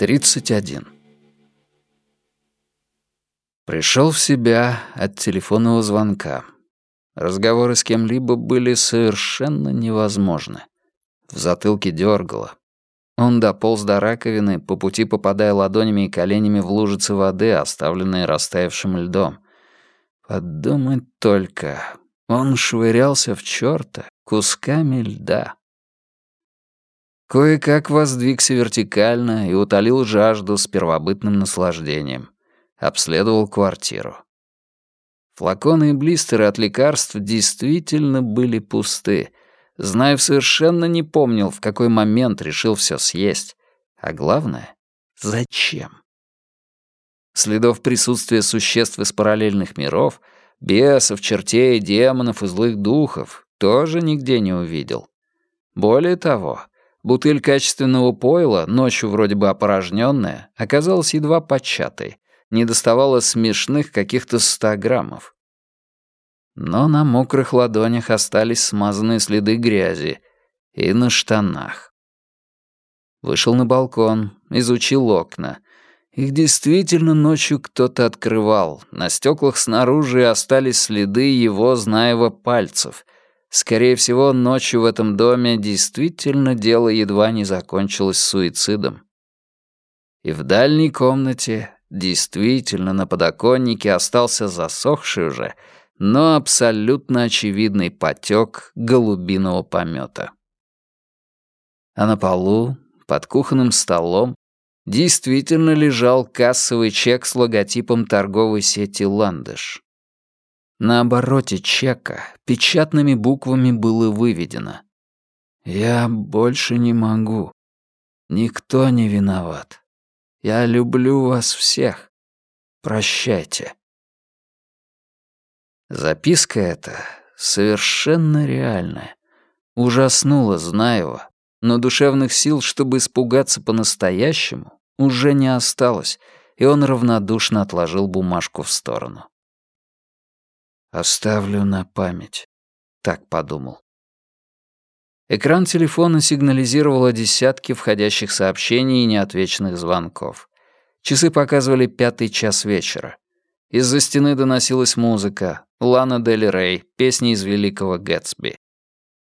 31. Пришел в себя от телефонного звонка. Разговоры с кем-либо были совершенно невозможны. В затылке дергало. Он дополз до раковины, по пути попадая ладонями и коленями в лужицы воды, оставленные растаявшим льдом. Подумать только, он швырялся в чёрта кусками льда. Кое-как воздвигся вертикально и утолил жажду с первобытным наслаждением. Обследовал квартиру. Флаконы и блистеры от лекарств действительно были пусты. Знаев совершенно не помнил, в какой момент решил все съесть. А главное — зачем? Следов присутствия существ из параллельных миров, бесов, чертей, демонов и злых духов тоже нигде не увидел. Более того, Бутыль качественного пойла, ночью вроде бы опорожненная, оказалась едва початой, не доставала смешных каких-то ста граммов. Но на мокрых ладонях остались смазанные следы грязи и на штанах. Вышел на балкон, изучил окна. Их действительно ночью кто-то открывал. На стеклах снаружи остались следы его знаева пальцев, Скорее всего, ночью в этом доме действительно дело едва не закончилось суицидом. И в дальней комнате действительно на подоконнике остался засохший уже, но абсолютно очевидный потек голубиного помета. А на полу, под кухонным столом, действительно лежал кассовый чек с логотипом торговой сети «Ландыш». На обороте чека печатными буквами было выведено «Я больше не могу. Никто не виноват. Я люблю вас всех. Прощайте». Записка эта совершенно реальная. Ужаснула Знаева, но душевных сил, чтобы испугаться по-настоящему, уже не осталось, и он равнодушно отложил бумажку в сторону. Оставлю на память. Так подумал. Экран телефона сигнализировал о десятке входящих сообщений и неотвеченных звонков. Часы показывали пятый час вечера. Из-за стены доносилась музыка. Лана Дель Рей, песни из «Великого Гэтсби».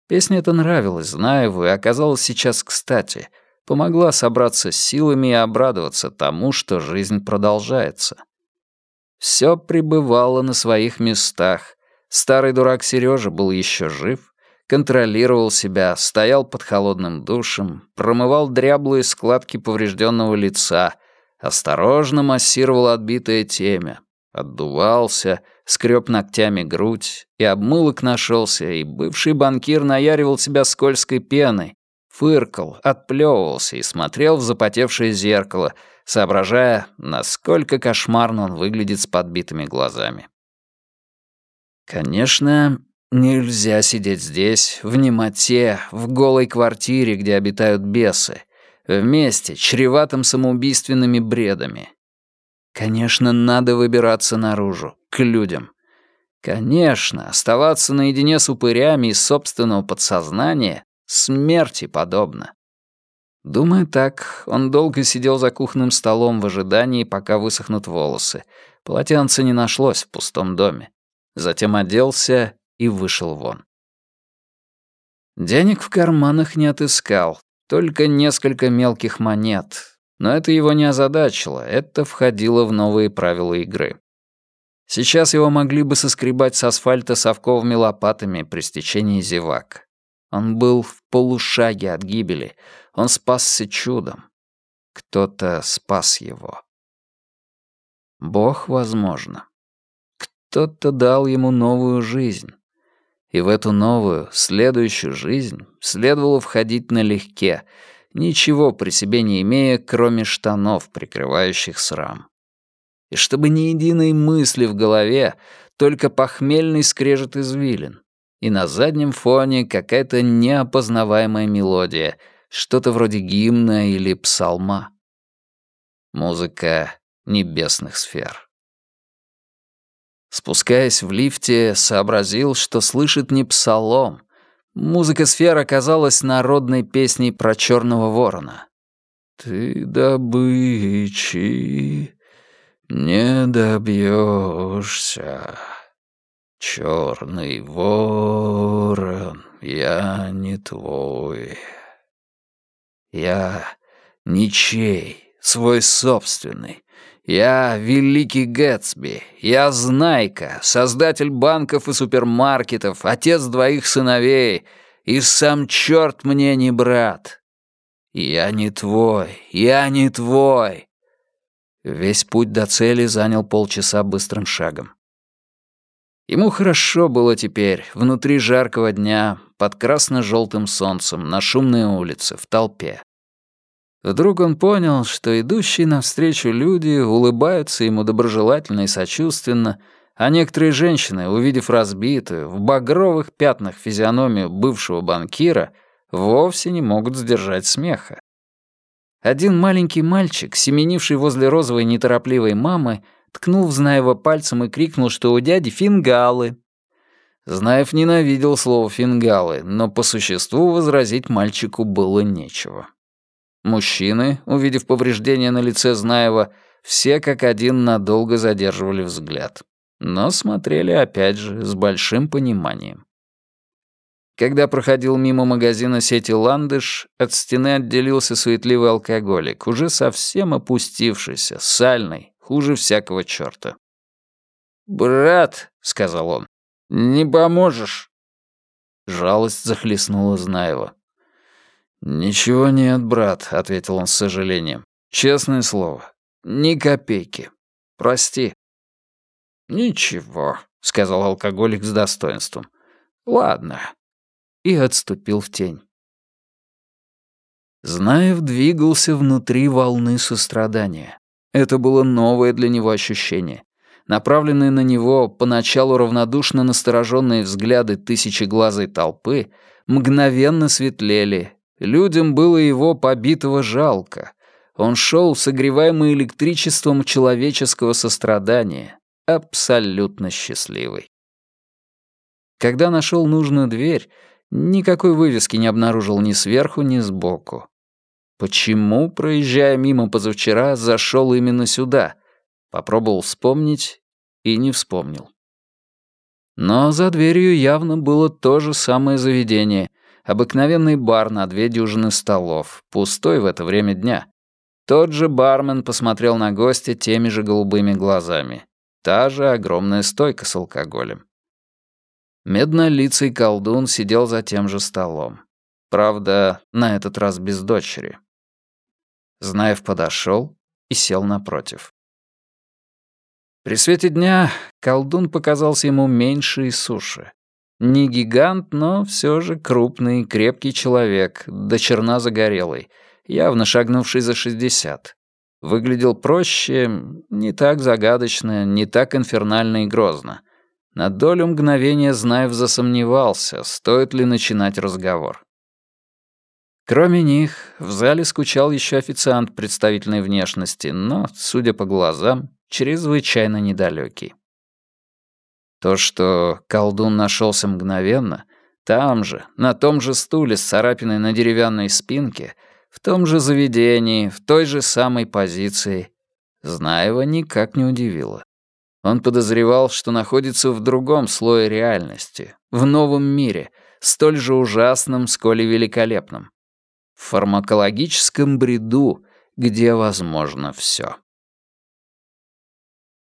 Песня эта нравилась Знаеву и оказалась сейчас кстати. Помогла собраться с силами и обрадоваться тому, что жизнь продолжается. Все пребывало на своих местах. Старый дурак Сережа был еще жив, контролировал себя, стоял под холодным душем, промывал дряблые складки поврежденного лица, осторожно массировал отбитое темя, отдувался, скреб ногтями грудь, и обмылок нашелся, и бывший банкир наяривал себя скользкой пеной, фыркал, отплевывался и смотрел в запотевшее зеркало — соображая, насколько кошмарно он выглядит с подбитыми глазами. Конечно, нельзя сидеть здесь, в немоте, в голой квартире, где обитают бесы, вместе, чреватым самоубийственными бредами. Конечно, надо выбираться наружу, к людям. Конечно, оставаться наедине с упырями из собственного подсознания смерти подобно. Думая так, он долго сидел за кухонным столом в ожидании, пока высохнут волосы. Полотенца не нашлось в пустом доме. Затем оделся и вышел вон. Денег в карманах не отыскал, только несколько мелких монет. Но это его не озадачило, это входило в новые правила игры. Сейчас его могли бы соскребать с асфальта совковыми лопатами при стечении зевак. Он был в полушаге от гибели. Он спасся чудом. Кто-то спас его. Бог, возможно. Кто-то дал ему новую жизнь. И в эту новую, следующую жизнь следовало входить налегке, ничего при себе не имея, кроме штанов, прикрывающих срам. И чтобы ни единой мысли в голове, только похмельный скрежет извилин и на заднем фоне какая-то неопознаваемая мелодия, что-то вроде гимна или псалма. Музыка небесных сфер. Спускаясь в лифте, сообразил, что слышит не псалом. Музыка сфер оказалась народной песней про черного ворона. Ты добычи не добьешься. Черный ворон, я не твой. Я ничей, свой собственный. Я великий Гэтсби, я Знайка, создатель банков и супермаркетов, отец двоих сыновей, и сам черт мне не брат. Я не твой, я не твой. Весь путь до цели занял полчаса быстрым шагом. Ему хорошо было теперь, внутри жаркого дня, под красно-желтым солнцем, на шумной улице, в толпе. Вдруг он понял, что идущие навстречу люди улыбаются ему доброжелательно и сочувственно, а некоторые женщины, увидев разбитую, в багровых пятнах физиономию бывшего банкира, вовсе не могут сдержать смеха. Один маленький мальчик, семенивший возле розовой неторопливой мамы, ткнул в Знаева пальцем и крикнул, что у дяди фингалы. Знаев ненавидел слово «фингалы», но по существу возразить мальчику было нечего. Мужчины, увидев повреждения на лице Знаева, все как один надолго задерживали взгляд. Но смотрели опять же с большим пониманием. Когда проходил мимо магазина сети «Ландыш», от стены отделился суетливый алкоголик, уже совсем опустившийся, сальный, хуже всякого черта. «Брат», — сказал он, — «не поможешь». Жалость захлестнула Знаева. «Ничего нет, брат», — ответил он с сожалением. «Честное слово, ни копейки. Прости». «Ничего», — сказал алкоголик с достоинством. «Ладно». И отступил в тень. Знаев двигался внутри волны сострадания. Это было новое для него ощущение. Направленные на него поначалу равнодушно настороженные взгляды тысячеглазой толпы мгновенно светлели, Людям было его побитого жалко. Он шел, согреваемый электричеством человеческого сострадания, абсолютно счастливый. Когда нашел нужную дверь, никакой вывески не обнаружил ни сверху, ни сбоку. Почему, проезжая мимо позавчера, зашел именно сюда? Попробовал вспомнить и не вспомнил. Но за дверью явно было то же самое заведение, Обыкновенный бар на две дюжины столов, пустой в это время дня. Тот же бармен посмотрел на гостя теми же голубыми глазами. Та же огромная стойка с алкоголем. Меднолицый колдун сидел за тем же столом. Правда, на этот раз без дочери. Знаев подошел и сел напротив. При свете дня колдун показался ему меньше и суше. Не гигант, но все же крупный, крепкий человек, до черна загорелый, явно шагнувший за шестьдесят. Выглядел проще, не так загадочно, не так инфернально и грозно. На долю мгновения Знаев засомневался, стоит ли начинать разговор. Кроме них, в зале скучал еще официант представительной внешности, но, судя по глазам, чрезвычайно недалекий. То, что колдун нашелся мгновенно, там же, на том же стуле с царапиной на деревянной спинке, в том же заведении, в той же самой позиции, Знаева никак не удивило. Он подозревал, что находится в другом слое реальности, в новом мире, столь же ужасном, сколь и великолепном. В фармакологическом бреду, где возможно все.